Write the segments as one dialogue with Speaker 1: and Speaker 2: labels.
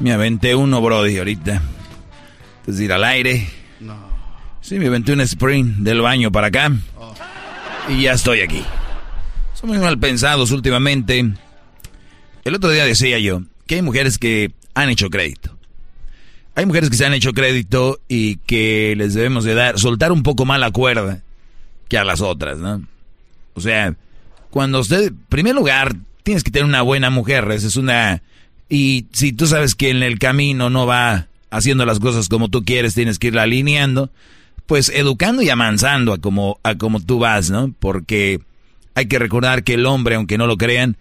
Speaker 1: Me aventé uno, Brody, ahorita. Es ir al aire. No. Sí, me aventé un sprint del baño para acá. Y ya estoy aquí. Son muy mal pensados últimamente. El otro día decía yo que hay mujeres que han hecho crédito. Hay mujeres que se han hecho crédito y que les debemos de dar, soltar un poco más la cuerda que a las otras, ¿no? O sea, cuando usted, en primer lugar, tienes que tener una buena mujer, esa es una y si tú sabes que en el camino no va haciendo las cosas como tú quieres, tienes que irla alineando, pues educando y amansando a como, a como tú vas, ¿no? Porque hay que recordar que el hombre, aunque no lo crean,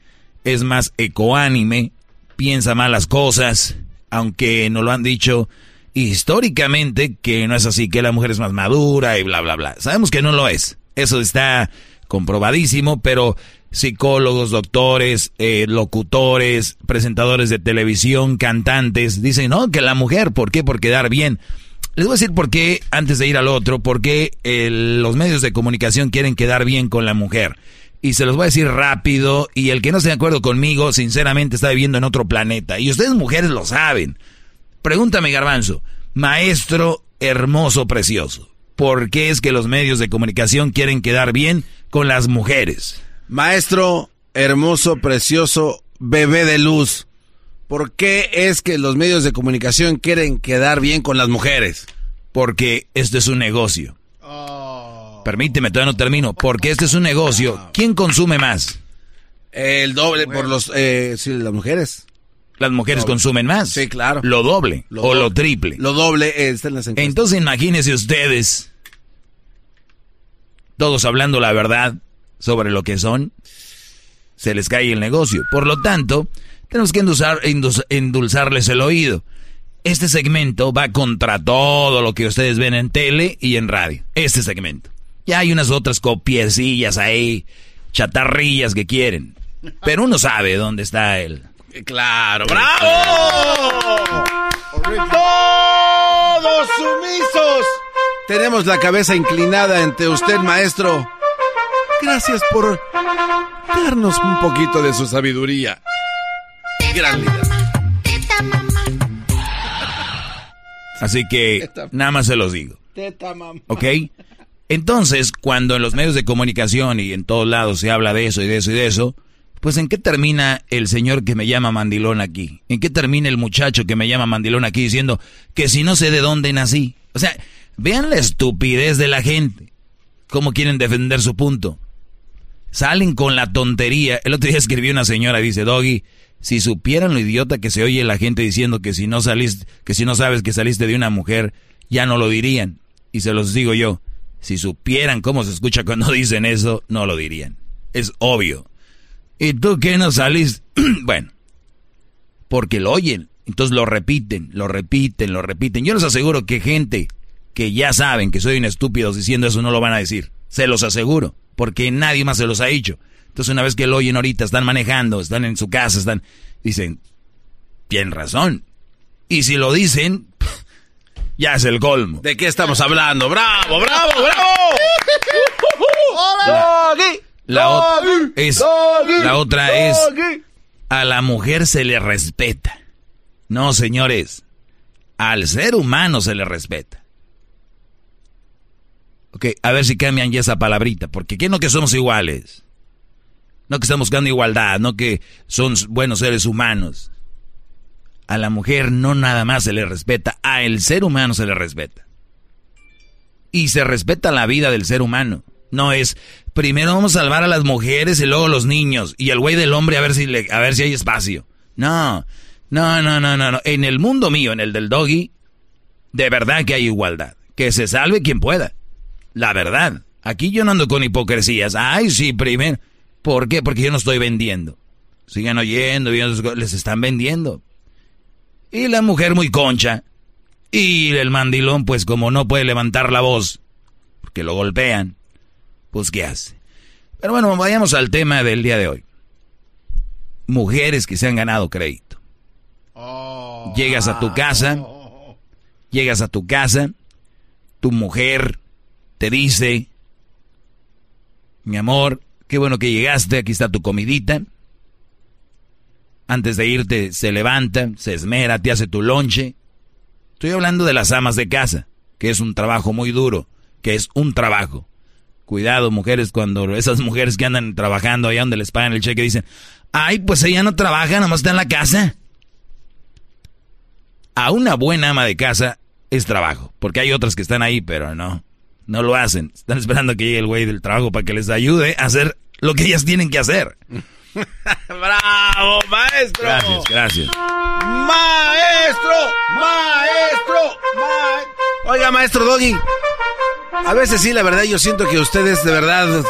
Speaker 1: es más ecoánime, piensa más las cosas, aunque no lo han dicho históricamente que no es así, que la mujer es más madura y bla, bla, bla. Sabemos que no lo es. Eso está comprobadísimo, pero psicólogos, doctores, eh, locutores, presentadores de televisión, cantantes, dicen, no, que la mujer, ¿por qué? Por quedar bien. Les voy a decir por qué, antes de ir al otro, por qué los medios de comunicación quieren quedar bien con la mujer. Y se los voy a decir rápido, y el que no esté de acuerdo conmigo, sinceramente está viviendo en otro planeta. Y ustedes mujeres lo saben. Pregúntame, garbanzo, maestro hermoso, precioso, ¿por qué es que los medios de comunicación quieren quedar bien con las mujeres?
Speaker 2: Maestro, hermoso, precioso, bebé de luz, ¿por qué es que los medios de comunicación quieren quedar bien con las mujeres?
Speaker 1: Porque este es un negocio. Oh. Permíteme, todavía no termino. Porque este es un negocio. ¿Quién consume más?
Speaker 2: El doble por los, eh, sí, las mujeres.
Speaker 1: Las mujeres consumen más.
Speaker 2: Sí, claro.
Speaker 1: Lo doble o lo triple.
Speaker 2: Lo doble está en las
Speaker 1: encuestas. Entonces imagínense ustedes, todos hablando la verdad, sobre lo que son, se les cae el negocio. Por lo tanto, tenemos que endulzar, endulzarles el oído. Este segmento va contra todo lo que ustedes ven en tele y en radio. Este segmento. Ya hay unas otras copiecillas ahí, chatarrillas que quieren. Pero uno sabe dónde está él.
Speaker 2: Claro, bravo. Todos sumisos. Tenemos la cabeza inclinada ante usted, maestro. Gracias por darnos un poquito de su sabiduría. Gran
Speaker 1: Así que nada más se los digo. ¿Ok? Entonces, cuando en los medios de comunicación y en todos lados se habla de eso y de eso y de eso, pues ¿en qué termina el señor que me llama mandilón aquí? ¿En qué termina el muchacho que me llama mandilón aquí diciendo que si no sé de dónde nací? O sea, vean la estupidez de la gente. ¿Cómo quieren defender su punto? Salen con la tontería. El otro día escribió una señora, dice, Doggy, si supieran lo idiota que se oye la gente diciendo que si no saliste, que si no sabes que saliste de una mujer, ya no lo dirían. Y se los digo yo, si supieran cómo se escucha cuando dicen eso, no lo dirían. Es obvio. ¿Y tú qué no salís? bueno, porque lo oyen. Entonces lo repiten, lo repiten, lo repiten. Yo les aseguro que gente que ya saben que soy un estúpido diciendo eso no lo van a decir. Se los aseguro porque nadie más se los ha dicho. Entonces una vez que lo oyen ahorita, están manejando, están en su casa, están, dicen, tienen razón. Y si lo dicen, ya es el colmo.
Speaker 2: ¿De qué estamos hablando? ¡Bravo, bravo, bravo!
Speaker 1: La, es, la otra es, a la mujer se le respeta. No, señores, al ser humano se le respeta. A ver si cambian ya esa palabrita, porque ¿qué no que somos iguales? No que estamos buscando igualdad, no que son buenos seres humanos. A la mujer no nada más se le respeta, a el ser humano se le respeta. Y se respeta la vida del ser humano. No es, primero vamos a salvar a las mujeres y luego los niños. Y el güey del hombre a ver si, a ver si hay espacio. No, no, no, no, no, no. En el mundo mío, en el del doggy, de verdad que hay igualdad. Que se salve quien pueda. La verdad. Aquí yo no ando con hipocresías. Ay, sí, primero. ¿Por qué? Porque yo no estoy vendiendo. Sigan oyendo, les están vendiendo. Y la mujer muy concha. Y el mandilón, pues como no puede levantar la voz, porque lo golpean, pues ¿qué hace? Pero bueno, vayamos al tema del día de hoy. Mujeres que se han ganado crédito. Oh. Llegas a tu casa, llegas a tu casa, tu mujer te dice, mi amor, qué bueno que llegaste, aquí está tu comidita. Antes de irte se levanta, se esmera, te hace tu lonche. Estoy hablando de las amas de casa, que es un trabajo muy duro, que es un trabajo. Cuidado, mujeres, cuando esas mujeres que andan trabajando allá donde les pagan el cheque dicen, ay, pues ella no trabaja, nomás está en la casa. A una buena ama de casa es trabajo, porque hay otras que están ahí, pero no, no lo hacen. Están esperando que llegue el güey del trabajo para que les ayude a hacer lo que ellas tienen que hacer.
Speaker 2: ¡Bravo, maestro!
Speaker 1: Gracias, gracias.
Speaker 2: ¡Maestro! ¡Maestro! Oiga, maestro Doggy. A veces sí, la verdad, yo siento que usted es de verdad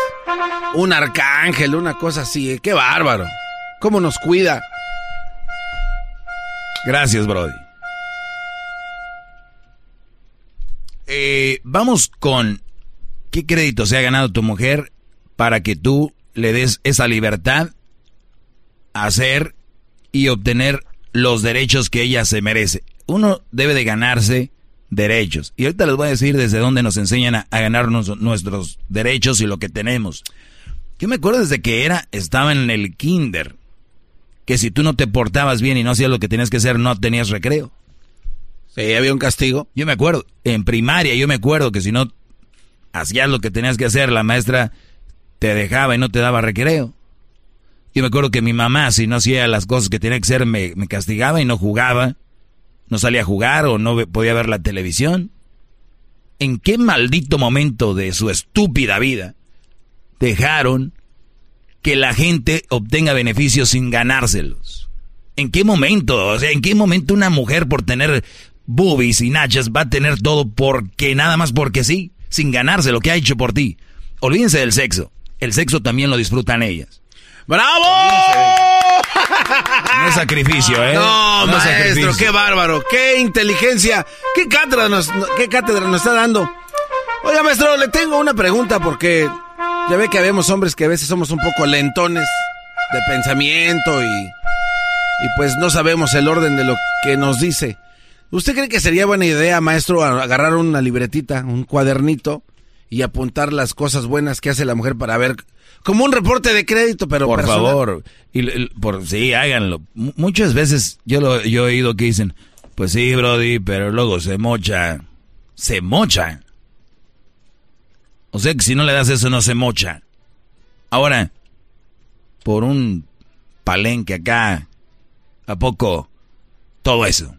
Speaker 2: un arcángel, una cosa así. ¿eh? ¡Qué bárbaro! ¿Cómo nos cuida?
Speaker 1: Gracias, Brody. Eh, vamos con qué crédito se ha ganado tu mujer para que tú le des esa libertad hacer y obtener los derechos que ella se merece. Uno debe de ganarse derechos. Y ahorita les voy a decir desde dónde nos enseñan a, ganarnos nuestros derechos y lo que tenemos. Yo me acuerdo desde que era, estaba en el kinder, que si tú no te portabas bien y no hacías lo que tenías que hacer, no tenías recreo.
Speaker 2: Había un castigo.
Speaker 1: Yo me acuerdo, en primaria yo me acuerdo que si no hacías lo que tenías que hacer, la maestra te dejaba y no te daba recreo. Yo me acuerdo que mi mamá, si no hacía las cosas que tenía que hacer, me, castigaba y no jugaba. No salía a jugar o no podía ver la televisión. ¿En qué maldito momento de su estúpida vida dejaron que la gente obtenga beneficios sin ganárselos? ¿En qué momento? O sea, ¿en qué momento una mujer por tener boobies y nachas va a tener todo porque nada más porque sí, sin ganarse lo que ha hecho por ti? Olvídense del sexo. El sexo también lo disfrutan ellas.
Speaker 2: ¡Bravo!
Speaker 1: No es sacrificio, ¿eh?
Speaker 2: No, maestro, qué bárbaro, qué inteligencia, qué cátedra, nos, qué cátedra nos está dando. Oiga, maestro, le tengo una pregunta porque ya ve que habemos hombres que a veces somos un poco lentones de pensamiento y, y pues no sabemos el orden de lo que nos dice. ¿Usted cree que sería buena idea, maestro, agarrar una libretita, un cuadernito y apuntar las cosas buenas que hace la mujer para ver como un reporte de crédito, pero
Speaker 1: por favor, y, por sí, háganlo. muchas veces yo lo yo he oído que dicen, pues sí, Brody, pero luego se mocha, se mocha. O sea que si no le das eso no se mocha. Ahora, por un palenque acá, a poco todo eso.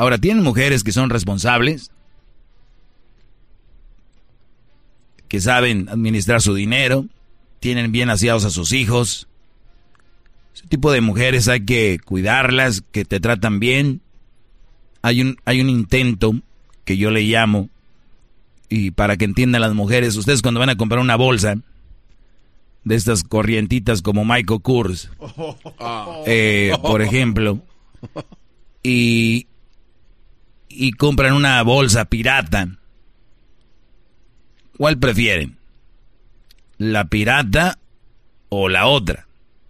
Speaker 1: Ahora, ¿tienen mujeres que son responsables? que saben administrar su dinero, tienen bien aseados a sus hijos. Ese tipo de mujeres hay que cuidarlas, que te tratan bien. Hay un, hay un intento que yo le llamo, y para que entiendan las mujeres, ustedes cuando van a comprar una bolsa de estas corrientitas como Michael Kors, eh, por ejemplo, y, y compran una bolsa pirata, ¿Cuál prefieren? ¿La pirata o la otra?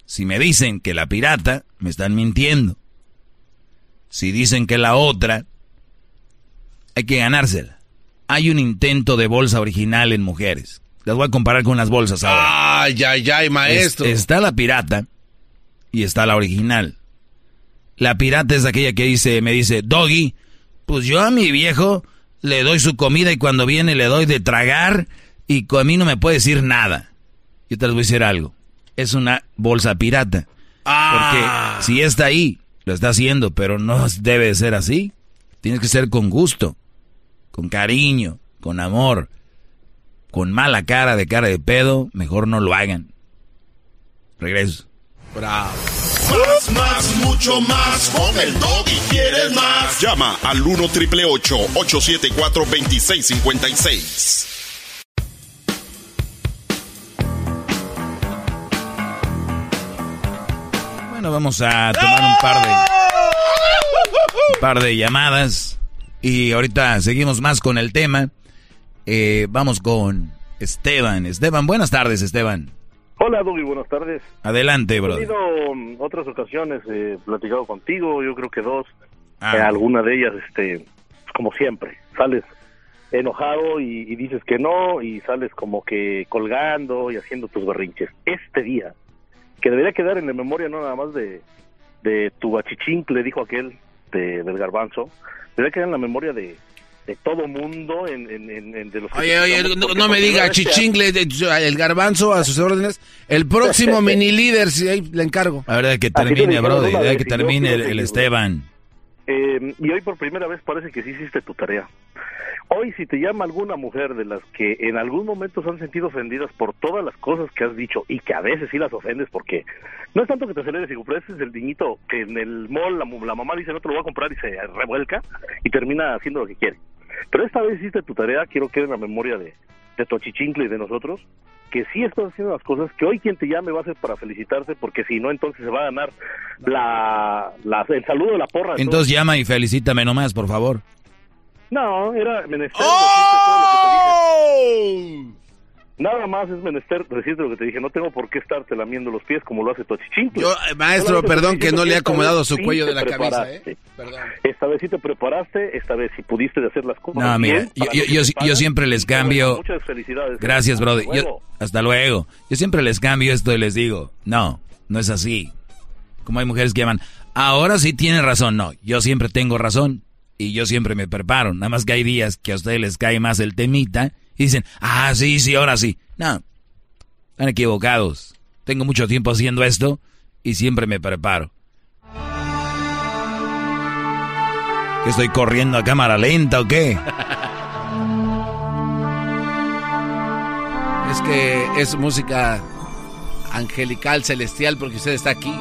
Speaker 1: Si me dicen que la pirata, me están mintiendo. Si dicen que la otra, hay que ganársela. Hay un intento de bolsa original en mujeres. Las voy a comparar con las bolsas
Speaker 2: ahora. Ay, ay, ay, maestro.
Speaker 1: está la pirata y está la original. La pirata es aquella que dice, me dice, Doggy, pues yo a mi viejo le doy su comida y cuando viene le doy de tragar y a mí no me puede decir nada. Yo te les voy a decir algo. Es una bolsa pirata. Ah. Porque si está ahí, lo está haciendo, pero no debe de ser así. Tienes que ser con gusto, con cariño, con amor. Con mala cara de cara de pedo, mejor no lo hagan. Regreso.
Speaker 2: Bravo.
Speaker 3: Más, más, mucho más. Con el y quieres más. Llama al 1 triple 874 2656.
Speaker 1: Bueno, vamos a tomar un par de un par de llamadas y ahorita seguimos más con el tema. Eh, vamos con Esteban. Esteban, buenas tardes, Esteban.
Speaker 4: Hola, Dougie, buenas tardes.
Speaker 1: Adelante, bro.
Speaker 4: He tenido um, otras ocasiones, he platicado contigo, yo creo que dos. Ah. Eh, alguna de ellas, este, como siempre, sales enojado y, y, dices que no y sales como que colgando y haciendo tus berrinches. Este día, que debería quedar en la memoria no nada más de, de tu bachichín, le dijo aquel de, del garbanzo, debería quedar en la memoria de, de todo mundo en, en, de los
Speaker 2: Oye, oye, no, me diga chichingle, el garbanzo a sus órdenes. El próximo mini líder, si ahí le encargo.
Speaker 1: A ver, de que termine, bro, de que termine el, Esteban.
Speaker 4: Eh, y hoy por primera vez parece que sí hiciste tu tarea. Hoy si te llama alguna mujer de las que en algún momento se han sentido ofendidas por todas las cosas que has dicho y que a veces sí las ofendes porque no es tanto que te aceleres y es el niñito que en el mall la, la mamá dice no te lo voy a comprar y se revuelca y termina haciendo lo que quiere. Pero esta vez hiciste tu tarea, quiero que en la memoria de, de tu achichincle y de nosotros, que sí estás haciendo las cosas, que hoy quien te llame va a ser para felicitarse, porque si no, entonces se va a ganar la, el saludo de la porra.
Speaker 1: Entonces, llama y felicítame nomás, por favor.
Speaker 4: No, era menester. ¡Oh! Nada más es menester decirte lo que te dije, no tengo por qué estarte lamiendo los pies como lo hace tu achichincle.
Speaker 2: Yo, eh, maestro, perdón que no le he acomodado su cuello de la cabeza, ¿eh?
Speaker 4: Esta vez sí te preparaste, esta vez sí pudiste hacer las cosas
Speaker 1: No, mira, yo, yo, yo, siempre les cambio... muchas felicidades. Gracias, brother. hasta luego. Yo siempre les cambio esto y les digo, no, no es así. Como hay mujeres que llaman, ahora sí tiene razón. No, yo siempre tengo razón y yo siempre me preparo. Nada más que hay días que a ustedes les cae más el temita y dicen, ah, sí, sí, ahora sí. No, están equivocados. Tengo mucho tiempo haciendo esto y siempre me preparo. ¿Que estoy corriendo a cámara lenta o qué?
Speaker 2: Es que es música angelical, celestial, porque usted está aquí.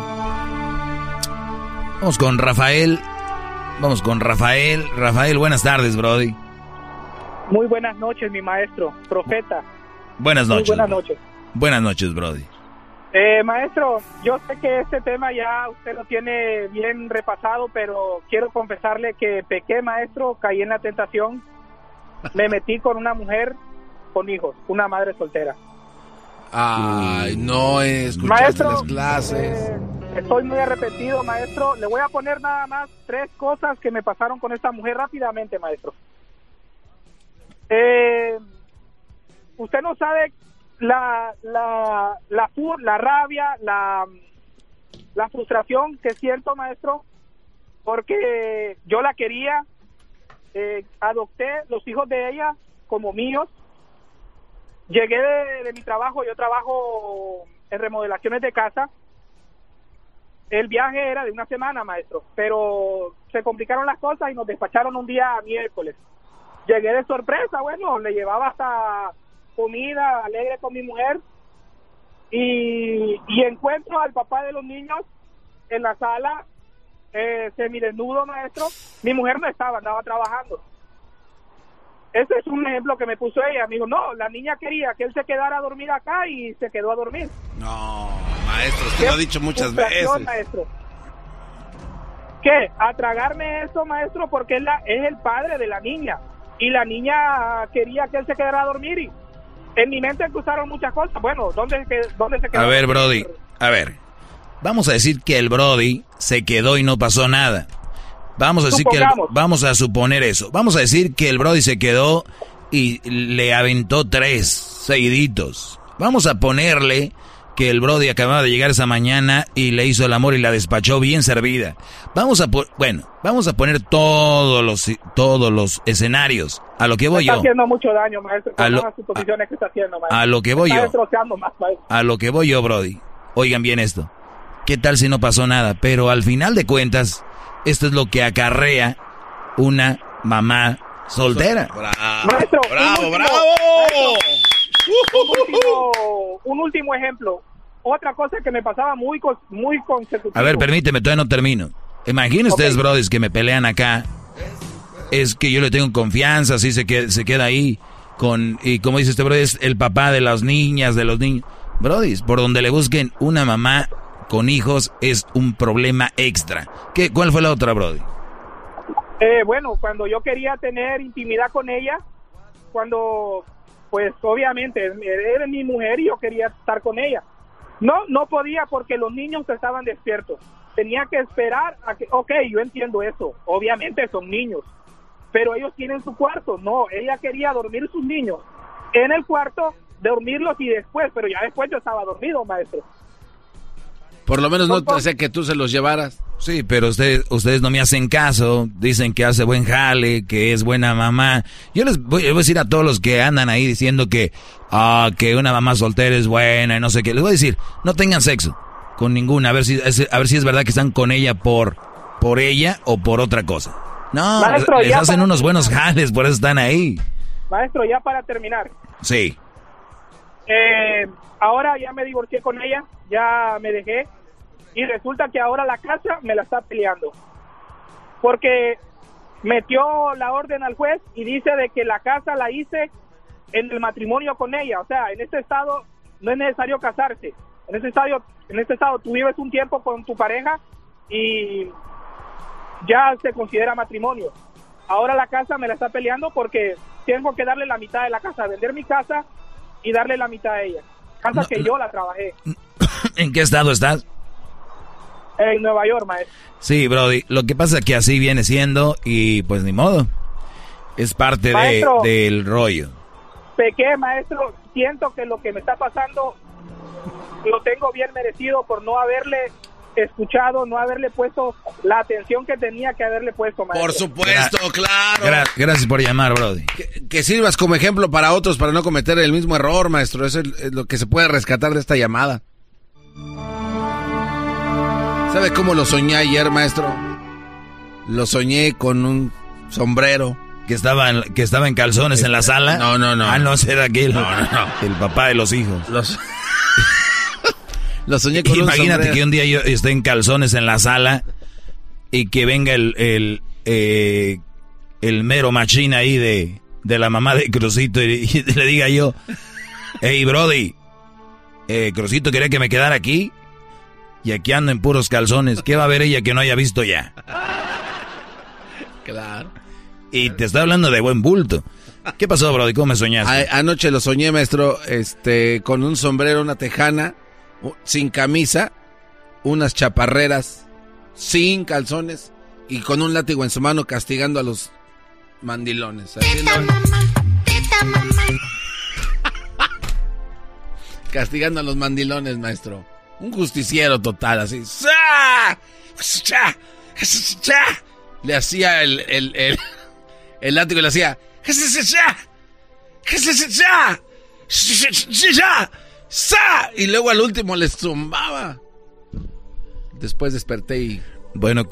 Speaker 1: Vamos con Rafael. Vamos con Rafael. Rafael, buenas tardes, Brody.
Speaker 5: Muy buenas noches, mi maestro, profeta.
Speaker 1: Buenas noches. buenas noches. Buenas noches, Brody.
Speaker 5: Eh, maestro, yo sé que este tema ya usted lo tiene bien repasado, pero quiero confesarle que pequé, maestro, caí en la tentación, me metí con una mujer con hijos, una madre soltera.
Speaker 2: Ay, no escuchaste las clases.
Speaker 5: Eh, estoy muy arrepentido, maestro. Le voy a poner nada más tres cosas que me pasaron con esta mujer rápidamente, maestro. Eh, usted no sabe la, la, la, la rabia, la, la frustración que siento, maestro, porque yo la quería, eh, adopté los hijos de ella como míos, llegué de, de mi trabajo, yo trabajo en remodelaciones de casa, el viaje era de una semana, maestro, pero se complicaron las cosas y nos despacharon un día miércoles llegué de sorpresa, bueno, le llevaba hasta comida alegre con mi mujer y, encuentro al papá de los niños en la sala eh, semidesnudo, maestro. Mi mujer no estaba, andaba trabajando. Ese es un ejemplo que me puso ella, amigo. No, la niña quería que él se quedara a dormir acá y se quedó a dormir.
Speaker 2: No, maestro, usted lo ha dicho muchas veces.
Speaker 5: Maestro. ¿Qué? A tragarme eso, maestro, porque es, la, es el padre de la niña y la niña quería que él se quedara a dormir y en mi mente cruzaron muchas cosas. Bueno, ¿dónde, dónde se quedó?
Speaker 1: A ver, Brody, a ver. Vamos a decir que el Brody se quedó y no pasó nada. Vamos a decir que vamos a suponer eso. Vamos a decir que el Brody se quedó y le aventó tres seguiditos. Vamos a ponerle que el Brody acababa de llegar esa mañana y le hizo el amor y la despachó bien servida. Vamos a bueno, vamos a poner todos los todos los escenarios. A lo que voy
Speaker 5: está
Speaker 1: yo.
Speaker 5: haciendo mucho daño, maestro. A lo, que está haciendo,
Speaker 1: maestro. a lo que voy yo. a lo que voy yo, Brody. Oigan bien esto. ¿Qué tal si no pasó nada? Pero al final de cuentas, esto es lo que acarrea una mamá soltera.
Speaker 5: Maestro,
Speaker 2: bravo, bravo.
Speaker 5: un último ejemplo otra cosa que me pasaba muy, muy consecutiva.
Speaker 1: A ver, permíteme, todavía no termino. Imaginen ustedes, que me pelean acá. Es que yo le tengo confianza, así se queda, se queda ahí. Con, y como dice este brody, es el papá de las niñas, de los niños. Brodis, por donde le busquen una mamá con hijos es un problema extra. ¿Qué, ¿Cuál fue la otra, Brody?
Speaker 5: Eh, bueno, cuando yo quería tener intimidad con ella, cuando, pues obviamente, era mi mujer y yo quería estar con ella. No, no podía porque los niños estaban despiertos. Tenía que esperar a que, ok, yo entiendo eso, obviamente son niños, pero ellos tienen su cuarto. No, ella quería dormir sus niños en el cuarto, dormirlos y después, pero ya después yo estaba dormido, maestro.
Speaker 2: Por lo menos no te sé que tú se los llevaras.
Speaker 1: Sí, pero ustedes, ustedes no me hacen caso. Dicen que hace buen jale, que es buena mamá. Yo les voy, a decir a todos los que andan ahí diciendo que, ah, que una mamá soltera es buena y no sé qué. Les voy a decir, no tengan sexo con ninguna. A ver si, a ver si es verdad que están con ella por, por ella o por otra cosa. No, les, hacen unos buenos jales, por eso están ahí.
Speaker 5: Maestro, ya para terminar.
Speaker 1: Sí.
Speaker 5: Eh, ahora ya me divorcié con ella, ya me dejé y resulta que ahora la casa me la está peleando. Porque metió la orden al juez y dice de que la casa la hice en el matrimonio con ella. O sea, en este estado no es necesario casarse. En este estado, en este estado tú vives un tiempo con tu pareja y ya se considera matrimonio. Ahora la casa me la está peleando porque tengo que darle la mitad de la casa, vender mi casa y darle la mitad a ella. Casa que yo la trabajé.
Speaker 1: ¿En qué estado estás?
Speaker 5: En Nueva York, maestro.
Speaker 1: Sí, Brody. Lo que pasa es que así viene siendo y pues ni modo. Es parte de, del rollo.
Speaker 5: Pequé, maestro. Siento que lo que me está pasando lo tengo bien merecido por no haberle escuchado, no haberle puesto la atención que tenía que haberle puesto, maestro.
Speaker 2: Por supuesto, claro.
Speaker 1: gracias por llamar, Brody.
Speaker 2: Que, sirvas como ejemplo para otros para no cometer el mismo error, maestro. Eso es lo que se puede rescatar de esta llamada. ¿Sabe cómo lo soñé ayer, maestro? Lo soñé con un sombrero.
Speaker 1: Que estaba en, que estaba en calzones en la sala.
Speaker 2: No, no, no.
Speaker 1: Ah, no, era aquel. No, no, no. El papá de los hijos.
Speaker 2: Los... lo soñé con
Speaker 1: Imagínate un sombrero. que un día yo esté en calzones en la sala y que venga el, el, eh, el mero machín ahí de, de la mamá de Crucito y, le diga yo, hey Brody, eh, Crucito quería que me quedara aquí y aquí ando en puros calzones. ¿Qué va a ver ella que no haya visto ya?
Speaker 2: Claro.
Speaker 1: Y te estoy hablando de buen bulto. ¿Qué pasó, Brody? ¿Cómo me soñaste?
Speaker 2: anoche lo soñé, maestro, este, con un sombrero, una tejana, sin camisa, unas chaparreras, sin calzones y con un látigo en su mano castigando a los mandilones. castigando a los mandilones, maestro. Un justiciero total, así. Le hacía el, el, el, el látigo, le hacía. Y luego al último les zumbaba. Después desperté y.
Speaker 1: Bueno,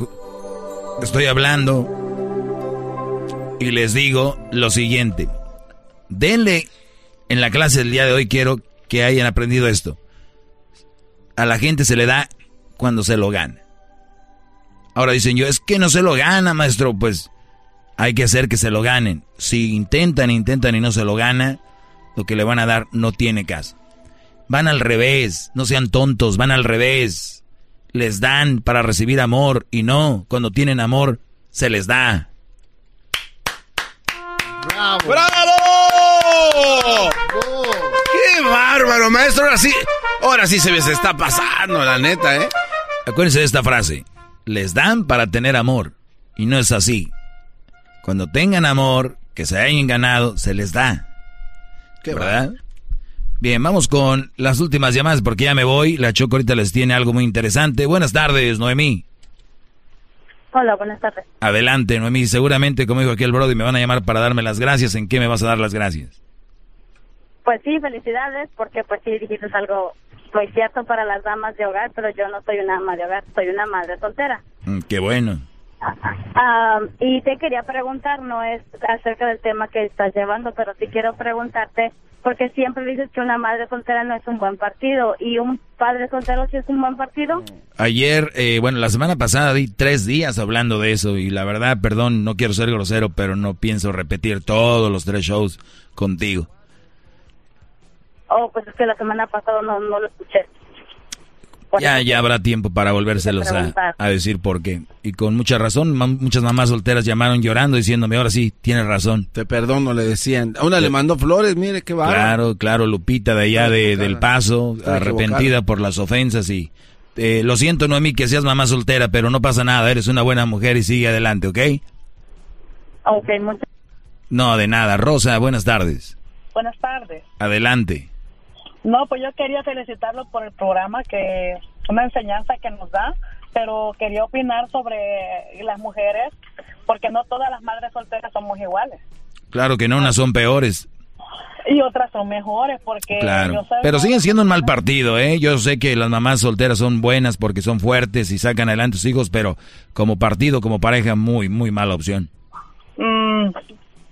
Speaker 1: estoy hablando. Y les digo lo siguiente. Denle. En la clase del día de hoy quiero que hayan aprendido esto a la gente se le da cuando se lo gana. Ahora dicen yo, es que no se lo gana, maestro. Pues hay que hacer que se lo ganen. Si intentan, intentan y no se lo gana, lo que le van a dar no tiene caso. Van al revés, no sean tontos, van al revés. Les dan para recibir amor y no, cuando tienen amor, se les da.
Speaker 2: ¡Bravo! ¡Bravo! ¡Qué bárbaro, maestro! Ahora sí, ahora sí se me está pasando, la neta, ¿eh?
Speaker 1: Acuérdense de esta frase. Les dan para tener amor. Y no es así. Cuando tengan amor, que se hayan ganado, se les da.
Speaker 2: ¿Qué ¿Verdad?
Speaker 1: Bien, vamos con las últimas llamadas porque ya me voy. La Choco ahorita les tiene algo muy interesante. Buenas tardes, Noemí.
Speaker 6: Hola, buenas tardes.
Speaker 1: Adelante, Noemí. Seguramente, como dijo aquí el Brody, me van a llamar para darme las gracias. ¿En qué me vas a dar las gracias?
Speaker 6: Pues sí, felicidades, porque pues sí dijiste algo muy cierto para las damas de hogar, pero yo no soy una ama de hogar, soy una madre soltera.
Speaker 1: Mm, qué bueno.
Speaker 6: Ah, y te quería preguntar, no es acerca del tema que estás llevando, pero sí quiero preguntarte porque siempre dices que una madre soltera no es un buen partido y un padre soltero sí es un buen partido.
Speaker 1: Ayer, eh, bueno, la semana pasada di tres días hablando de eso y la verdad, perdón, no quiero ser grosero, pero no pienso repetir todos los tres shows contigo.
Speaker 6: Oh, pues es que la semana pasada no, no lo escuché.
Speaker 1: Ya, ya habrá tiempo para volvérselos a, a, decir por qué. Y con mucha razón, muchas mamás solteras llamaron llorando diciéndome, ahora sí, tienes razón.
Speaker 2: Te perdono, le decían. A una le mandó flores, mire qué va.
Speaker 1: Claro, claro, Lupita de allá de, del Paso, arrepentida por las ofensas y... Eh, lo siento, Noemí, que seas mamá soltera, pero no pasa nada, eres una buena mujer y sigue adelante, ¿ok?
Speaker 6: Ok, muchas
Speaker 1: No, de nada. Rosa, buenas tardes.
Speaker 7: Buenas tardes.
Speaker 1: Adelante.
Speaker 7: No, pues yo quería felicitarlo por el programa, que una enseñanza que nos da, pero quería opinar sobre las mujeres, porque no todas las madres solteras somos iguales.
Speaker 1: Claro que no, unas son peores.
Speaker 7: Y otras son mejores, porque...
Speaker 1: Claro, pero siguen siendo un mal partido, ¿eh? Yo sé que las mamás solteras son buenas porque son fuertes y sacan adelante a sus hijos, pero como partido, como pareja, muy, muy mala opción.
Speaker 7: Mm,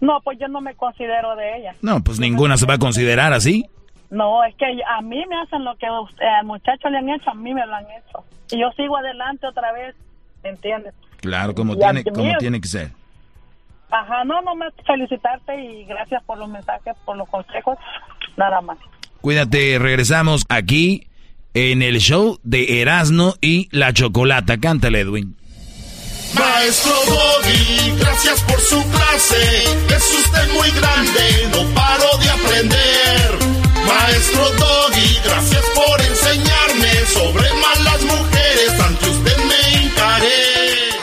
Speaker 7: no, pues yo no me considero de ellas.
Speaker 1: No, pues ninguna se va a considerar así.
Speaker 7: No, es que a mí me hacen lo que usted, eh, al muchacho le han hecho, a mí me lo han hecho. Y yo sigo adelante otra vez, entiendes?
Speaker 1: Claro, como, tiene, como tiene que ser.
Speaker 7: Ajá, no, no más felicitarte y gracias por los mensajes, por los consejos, nada más.
Speaker 1: Cuídate, regresamos aquí en el show de Erasmo y la Chocolata. Cántale, Edwin.
Speaker 3: Maestro Doggy, gracias por su clase. Es usted muy grande, no paro de aprender. Maestro Doggy, gracias por enseñarme sobre más.